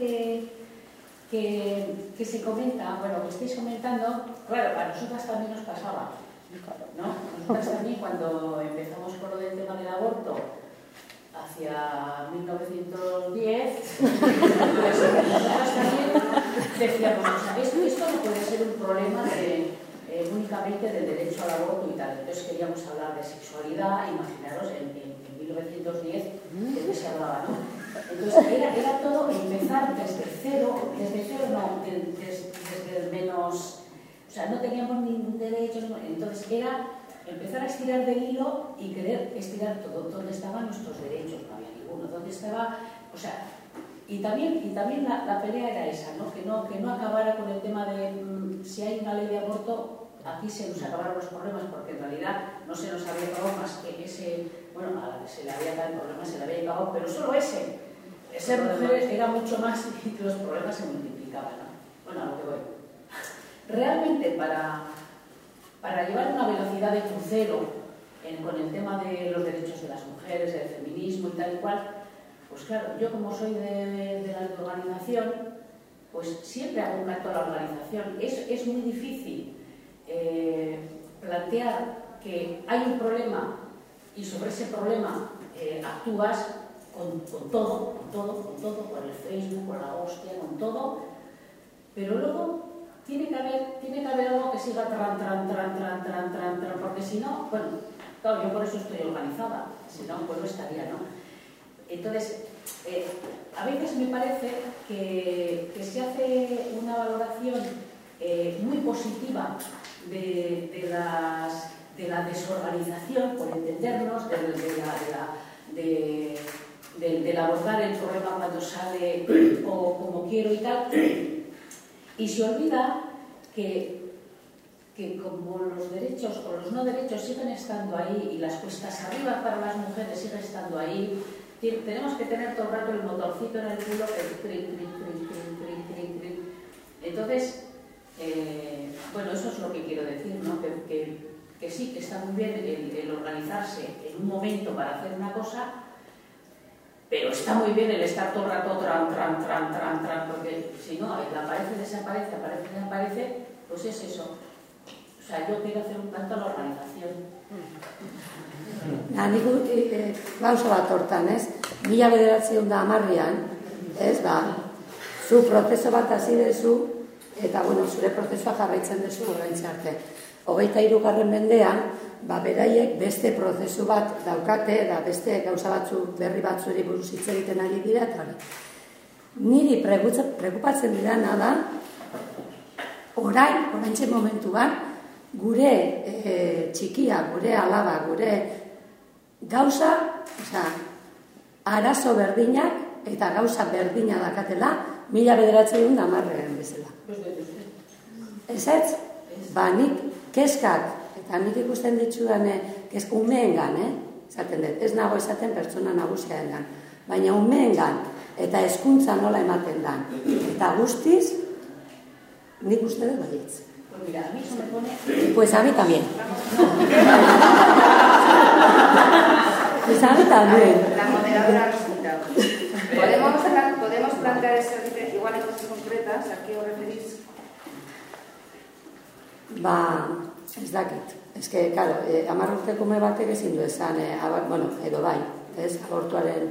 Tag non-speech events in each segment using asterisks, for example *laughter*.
que, que, que se comenta, bueno, que estáis comentando, claro, a nosotras también nos pasaba, ¿no? Nosotras también cuando empezamos con lo del tema del aborto, hacia 1910, pues *laughs* nosotras también decíamos, esto, esto no puede ser un problema de, eh, únicamente del derecho al aborto y tal. Entonces queríamos hablar de sexualidad, imaginaros, en, en, en 1910, de qué se hablaba, ¿no? Entonces era, era todo desde cero, desde cero no, de- des- desde el menos, o sea, no teníamos ningún derecho, entonces era empezar a estirar del hilo y querer estirar todo, dónde estaban nuestros derechos, no había ninguno, dónde estaba, o sea, y también, y también la, la pelea era esa, ¿no? Que, ¿no? que no acabara con el tema de mm, si hay una ley de aborto, aquí se nos acabaron los problemas, porque en realidad no se nos había acabado más que ese, bueno, a la que se le había dado el problema, se le había acabado, pero solo ese. Ser mujeres era mucho más y los problemas se multiplicaban, ¿no? Bueno, a lo que voy. Realmente para, para llevar una velocidad de crucero con el tema de los derechos de las mujeres, del feminismo y tal y cual, pues claro, yo como soy de, de la organización, pues siempre hago un canto a la organización. Es, es muy difícil eh, plantear que hay un problema y sobre ese problema eh, actúas con, con todo, con todo, con todo, con el Facebook, con la hostia, con todo, pero luego tiene que haber, tiene que haber algo que siga tran, tran, tran, tran, tran, tran, tran, porque si no, bueno, claro, yo por eso estoy organizada, si no, pues no estaría, ¿no? Entonces, eh, a veces me parece que, se hace una valoración eh, muy positiva de, la desorganización, por entendernos, de, de la, de la- de- del- del abordar el problema cuando sale o como quiero y tal, y se olvida que, que como los derechos o los no derechos siguen estando ahí y las cuestas arriba para las mujeres siguen estando ahí, tenemos que tener todo el rato el motorcito en el culo, el crin. Entonces, eh, bueno, eso es lo que quiero decir, ¿no? Que, que- que sí, que está muy bien el organizarse en un momento para hacer una cosa, pero está muy bien el estar todo el rato tran, tran, tran, tran, tran, porque si no, aparece, desaparece, aparece, desaparece, pues es eso. O sea, yo quiero hacer un canto a la organización. Na, nik ut- e, gauza bat hortan, ez? Mila bederatzion da amarrian, ez, ba, zu prozeso bat hasi dezu, eta, bueno, zure prozesua jarraitzen dezu oraintze arte. Hogeita hirugarren mendean, ba, beraiek beste prozesu bat daukate, da beste gauza batzu berri batzuri buruz hitz egiten ari dira, eta hori. Niri pregutza- preokupatzen didana da, orain, oraintxe momentuan, gure e, txikia, gure alaba, gure gauza, osea, arazo berdinak eta gauza berdina dakatela, mila bederatzen da marrean bezala. Ez ez? Ba, nik keskak, eta nik ikusten ditzudan, eh, kesk umeengan, eh? Esaten dut, ez nago esaten pertsona nagusiaengan, baina umeengan eta hezkuntza nola ematen dan. Eta guztiz, nik uste dut baietz. Pues a mí también. Pues a mí también. La moderadora ha resultado. ¿Podemos, podemos plantear diferencia, igual en cosas concretas, a qué os referís? Ba, ez dakit. Ez que, claro, eh, amar urteko ume batek ezin du esan, eh, aba- bueno, edo bai, ez, abortuaren,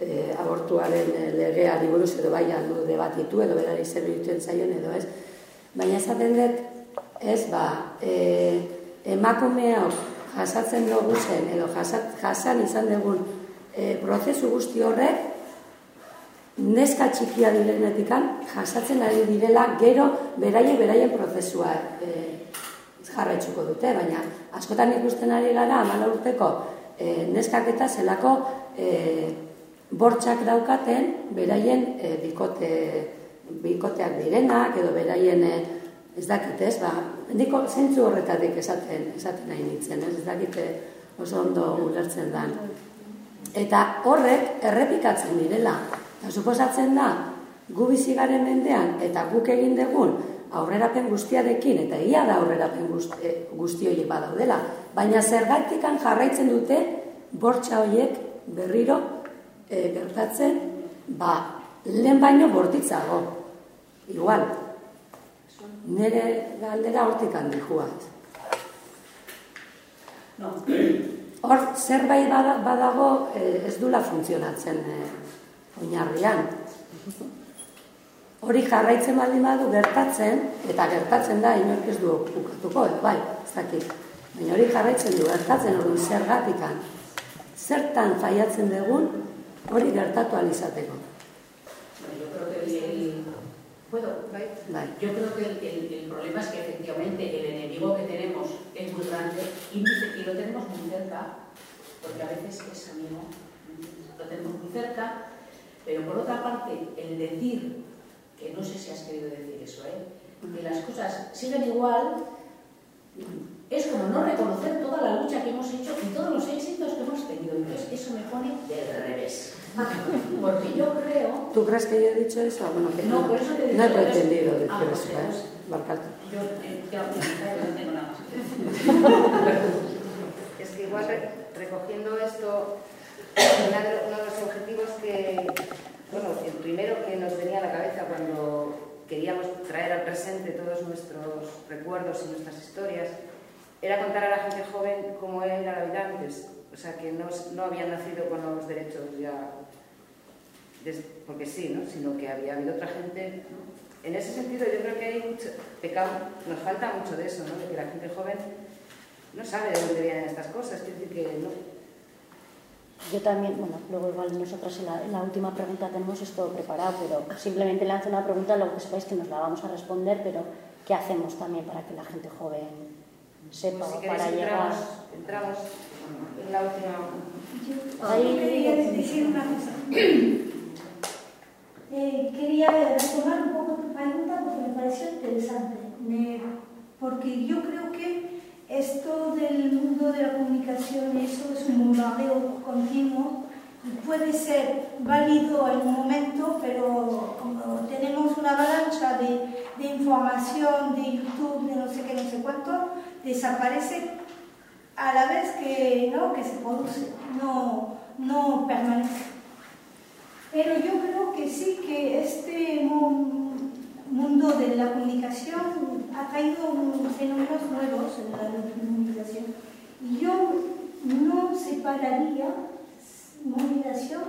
eh, abortuaren eh, legea buruz edo bai aldu debatitu, edo berari zer egiten zaion, edo ez. Baina esaten dut, ez, ba, eh, emakumeok jasatzen dugu zen, edo jasat, jasan izan dugun eh, prozesu guzti horrek, neska txikia direnetikan jasatzen ari direla gero beraie beraien prozesua e, jarraitzuko dute, baina askotan ikusten ari gara amala urteko e, neskak eta zelako e, bortxak daukaten beraien e, bikote, bikoteak direnak edo beraien e, ez dakit ez, ba, diko zentzu horretatik esaten, esaten nahi nintzen, ez, ez dakit oso ondo ulertzen dan. Eta horrek errepikatzen direla. Eta suposatzen da, gu bizi garen mendean eta guk egin dugun aurrerapen guztiarekin, eta ia da aurrerapen guzti, eh, guzti horiek badaudela, baina zergatikan jarraitzen dute bortxa horiek berriro eh, gertatzen ba, lehen baino bortitzago. Igual. Nere galdera hortik handi juat. Hor, zerbait bada- badago eh, ez dula funtzionatzen oinarrian. Hori jarraitzen baldin badu gertatzen, eta gertatzen da, inork ez du ukatuko, edo bai, ez dakit. Baina hori jarraitzen du, gertatzen hori zergatikan. Zertan faiatzen dugun, hori gertatu alizateko. Yo creo que el, ¿Puedo? Bai. Bai. Yo creo que el, el- el problema es que efectivamente el enemigo que tenemos es muy grande y, y lo tenemos muy cerca, porque a veces es amigo, lo tenemos muy cerca, pero por otra parte, el decir, que no sé si has querido decir eso, ¿eh? que las cosas siguen igual, es como no reconocer toda la lucha que hemos hecho y todos los éxitos que hemos tenido. Entonces, eso me pone del revés. *laughs* Porque yo creo ¿Tú crees que yo he dicho eso? Bueno, que No, por eso te no he pretendido decir ah, pues eso, ¿eh? Yo eh, no tengo nada más que decir. *laughs* Es que igual re- recogiendo esto, uno de los objetivos que, bueno, el primero que nos venía a la cabeza cuando queríamos traer al presente todos nuestros recuerdos y nuestras historias, era contar a la gente joven cómo era la vida antes. O sea, que no, no habían nacido con los derechos ya, porque sí, ¿no? sino que había habido otra gente. ¿no? En ese sentido, yo creo que hay mucho pecado, nos falta mucho de eso, ¿no? de que la gente joven no sabe de dónde vienen estas cosas, quiere decir que. Yo también, bueno, luego igual nosotros en la, en la última pregunta tenemos esto preparado, pero simplemente lanzo una pregunta, luego que sepáis que nos la vamos a responder, pero ¿qué hacemos también para que la gente joven sepa Si o queréis, para llegar? entramos, entramos en la última. Yo Ahí- quería decir una cosa. *clears throat* Eh, quería retomar un poco tu pregunta porque me pareció interesante. Me- porque yo creo que esto del mundo de la comunicación, eso es un bombardeo continuo y puede ser válido en un momento, pero como tenemos una avalancha de, de información, de YouTube, de no sé qué, no sé cuánto, desaparece a la vez que, ¿no? que se produce, no, no permanece. Pero yo creo que sí que este mu- mundo de la comunicación ha traído fenómenos nuevos en la comunicación. Y yo no separaría movilización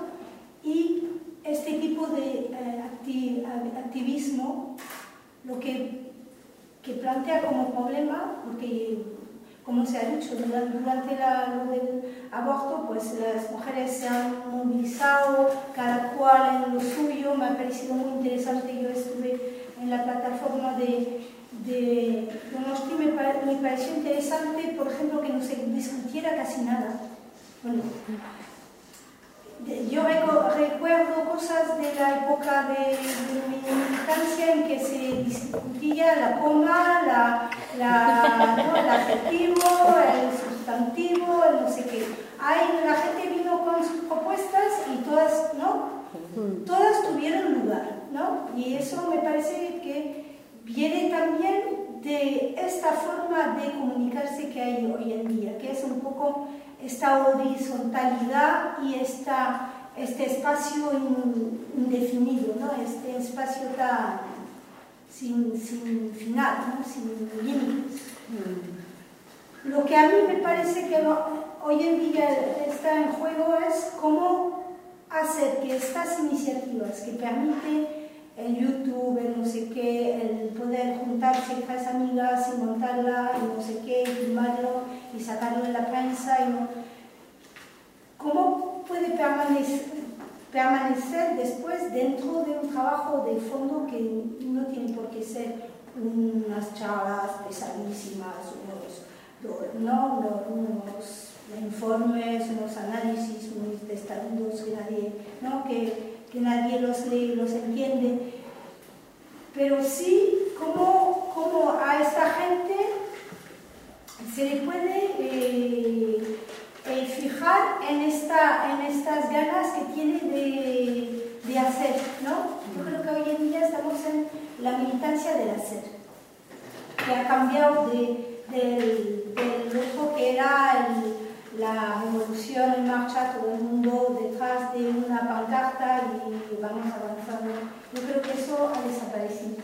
y este tipo de eh, acti- activismo, lo que que plantea como problema, porque como se ha dicho durante, durante la, lo del aborto, pues las mujeres se han movilizado, cada cual en lo suyo, me ha parecido muy interesante, yo estuve en la plataforma de, de Donosti, me, pa- me pareció interesante, por ejemplo, que no se discutiera casi nada. Bueno, Yo recuerdo cosas de la época de, de mi infancia en que se discutía la coma, la, la, ¿no? el adjetivo, el sustantivo, el no sé qué. Ahí la gente vino con sus propuestas y todas, ¿no? Todas tuvieron. Y eso me parece que viene también de esta forma de comunicarse que hay hoy en día, que es un poco esta horizontalidad y esta, este espacio in- indefinido, ¿no? este espacio tan sin, sin final, ¿no? sin límites. Lo que a mí me parece que hoy en día está en juego es cómo hacer que estas iniciativas que permiten el YouTube, el no sé qué, el poder juntarse tres amigas y montarla y no sé qué, y filmarlo y sacarlo en la prensa y no... ¿Cómo puede permanecer, permanecer después dentro de un trabajo de fondo que no tiene por qué ser unas charlas pesadísimas, unos, no, no, unos informes, unos análisis muy testarudos que nadie, ¿no? que, que nadie los los entiende? Pero sí, cómo, cómo a esta gente se le puede eh, eh, fijar en, esta, en estas ganas que tiene de, de hacer, ¿no? Yo creo que hoy en día estamos en la militancia del hacer, que ha cambiado de, del, del grupo que era el- la revolución en marcha, todo el mundo detrás de una pancarta y vamos avanzando. Yo creo que eso ha desaparecido.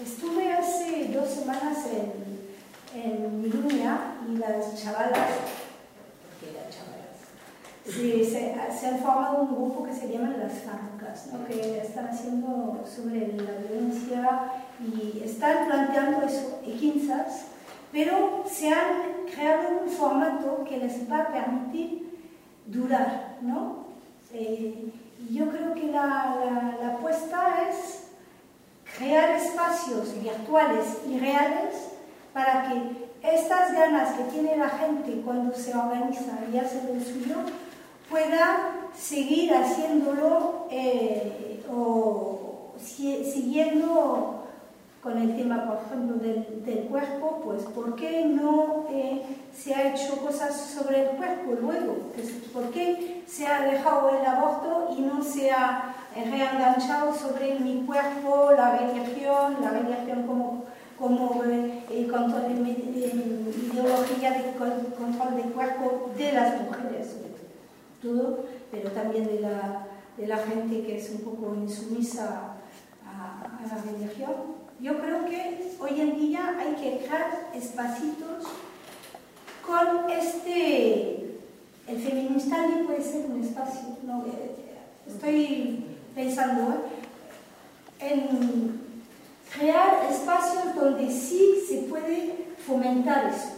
Estuve hace dos semanas en, en Miruña y las chavalas, porque eran chavalas, se, se, se, han formado un grupo que se llama las FARCAS, ¿no? que están haciendo sobre la violencia y están planteando eso, equinzas, pero se han creado un formato que les va a permitir durar, ¿no? Eh, yo creo que la, la, apuesta es crear espacios virtuales y reales para que estas ganas que tiene la gente cuando se organiza y hace lo suyo pueda seguir haciéndolo eh, o si, siguiendo con el tema, por ejemplo, del, del cuerpo, pues ¿por qué no eh, se ha hecho cosas sobre el cuerpo luego? ¿Por qué se ha dejado el aborto y no se ha reenganchado sobre mi cuerpo, la religión, la religión como, como eh, control de, de, ideología de control del cuerpo de las mujeres, todo, pero también de la, de la gente que es un poco insumisa a la religión? Yo creo que hoy en día hay que crear espacitos con este... El feminista puede ser un espacio, ¿no? estoy pensando en crear espacios donde sí se puede fomentar eso.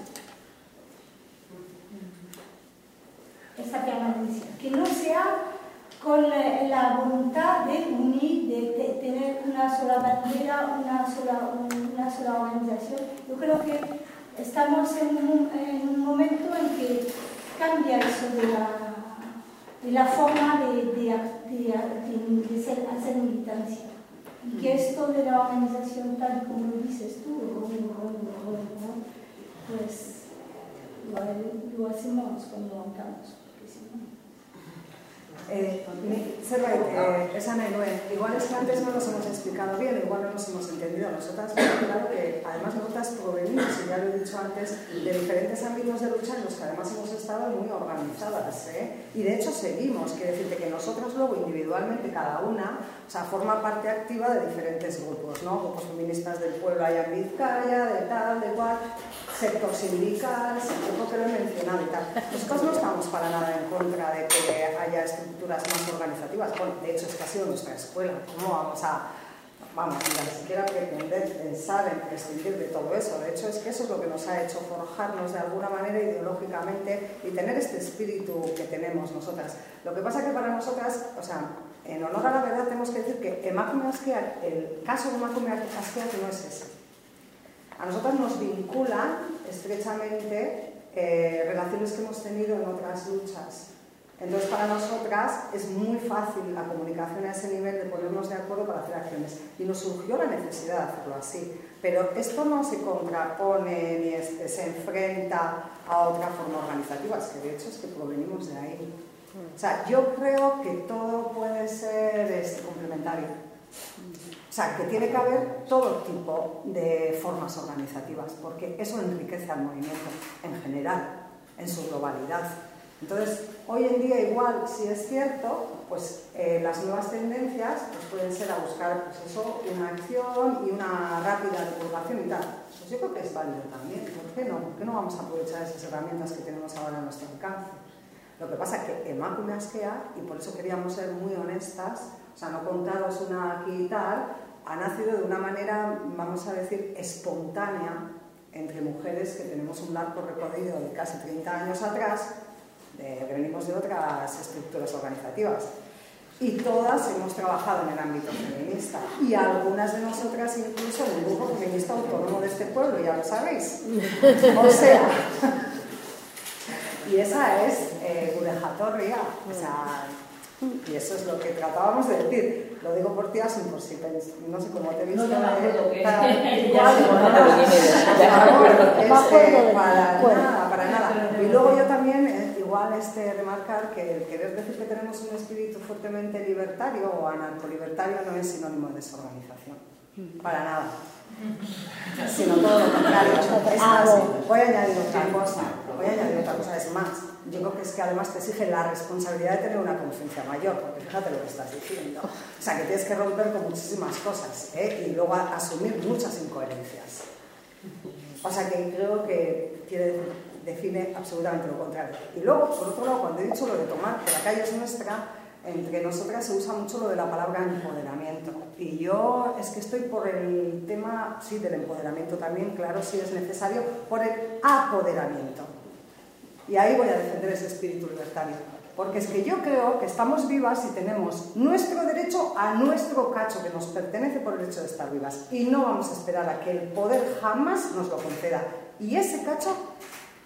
Esa permanencia. Que no sea con la voluntad de unir, de, tener una sola bandera, una sola, una sola organización. Yo creo que estamos en un, en un momento en que cambia eso de la, de la forma de, de, de ser, hacer militancia. Y que esto de la organización, tal como lo dices tú, pues lo, lo hacemos cuando avanzamos. Eh, Zerbait, eh, esan nahi igual es que antes no nos hemos explicado bien, igual no nos hemos entendido. Nosotras, claro que además nosotras provenimos, y ya lo he dicho antes, de diferentes ámbitos de lucha en los que además hemos estado muy organizadas. ¿eh? Y de hecho seguimos, quiere decirte que nosotros luego individualmente, cada una, o sea, forma parte activa de diferentes grupos, ¿no? Grupos feministas del pueblo allá en Vizcaya, de tal, de cual, sector sindical, sector que lo he mencionado y tal. Nosotros no estamos para nada en contra de que haya estructuras más organizativas. Bueno, de hecho es que ha sido nuestra escuela. ¿Cómo vamos a, vamos, ni siquiera pretender pensar en prescindir de todo eso? De hecho es que eso es lo que nos ha hecho forjarnos de alguna manera ideológicamente y tener este espíritu que tenemos nosotras. Lo que pasa que para nosotras, o sea, en honor a la verdad tenemos que decir que el caso de Emakume Askeak no es ese. A nosotras nos vinculan estrechamente eh, relaciones que hemos tenido en otras luchas. Entonces, para nosotras es muy fácil la comunicación a ese nivel de ponernos de acuerdo para hacer acciones. Y nos surgió la necesidad de hacerlo así. Pero esto no se contrapone ni se enfrenta a otra forma organizativa, es que de hecho es que provenimos de ahí. O sea, yo creo que todo puede ser este, complementario. O sea, que tiene que haber todo tipo de formas organizativas, porque eso enriquece al movimiento en general, en su globalidad. Entonces, hoy en día igual, si es cierto, pues eh, las nuevas tendencias pues, pueden ser a buscar pues eso, una acción y una rápida divulgación y tal. Pues yo creo que es válido también. ¿Por qué no? ¿Por qué no vamos a aprovechar esas herramientas que tenemos ahora a nuestro alcance? Lo que pasa es que Emakume Askea, y por eso queríamos ser muy honestas, o sea, no contaros una aquí y tal, ha nacido de una manera, vamos a decir, espontánea entre mujeres que tenemos un largo recorrido de casi 30 años atrás, de, venimos de otras estructuras organizativas. Y todas hemos trabajado en el ámbito feminista. Y algunas de nosotras incluso en el grupo feminista autónomo de este pueblo, ya lo sabéis. *laughs* O sea, *laughs* y esa es eh, Gurejatorria. O sea, y eso es lo que tratábamos de decir. Lo digo por ti, así por si no sé cómo te he visto. *laughs* No, no. Igual, para nada, para nada. Y luego yo también, eh, igual, este, remarcar que el querer decir que tenemos un espíritu fuertemente libertario o anarcolibertario no es sinónimo de desorganización. Para nada. *laughs* Sino todo lo contrario. Más, voy a añadir otra cosa. Voy a añadir otra cosa. Es más, yo creo que es que además te exige la responsabilidad de tener una conciencia mayor, porque fíjate lo que estás diciendo. O sea, que tienes que romper con muchísimas cosas ¿eh? y luego asumir muchas incoherencias. O sea, que creo que quiere, define absolutamente lo contrario. Y luego, por otro lado, cuando he dicho lo de tomar, que la calle es nuestra, entre nosotras se usa mucho lo de la palabra empoderamiento. Y yo es que estoy por el tema, sí, del empoderamiento también, claro, si es necesario, por el apoderamiento. Y ahí voy a defender ese espíritu libertario. Porque es que yo creo que estamos vivas y tenemos nuestro derecho a nuestro cacho que nos pertenece por el hecho de estar vivas. Y no vamos a esperar a que el poder jamás nos lo conceda. Y ese cacho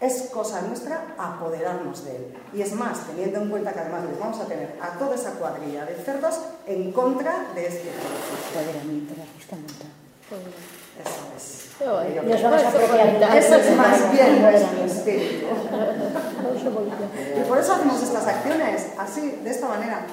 es cosa nuestra apoderarnos de él. Y es más, teniendo en cuenta que además les vamos a tener a toda esa cuadrilla de cerdos en contra de este mucho. Eso es. Nos vamos a apropiar Eso es más bien nuestro espíritu. Y por eso hacemos estas acciones, así, de esta manera.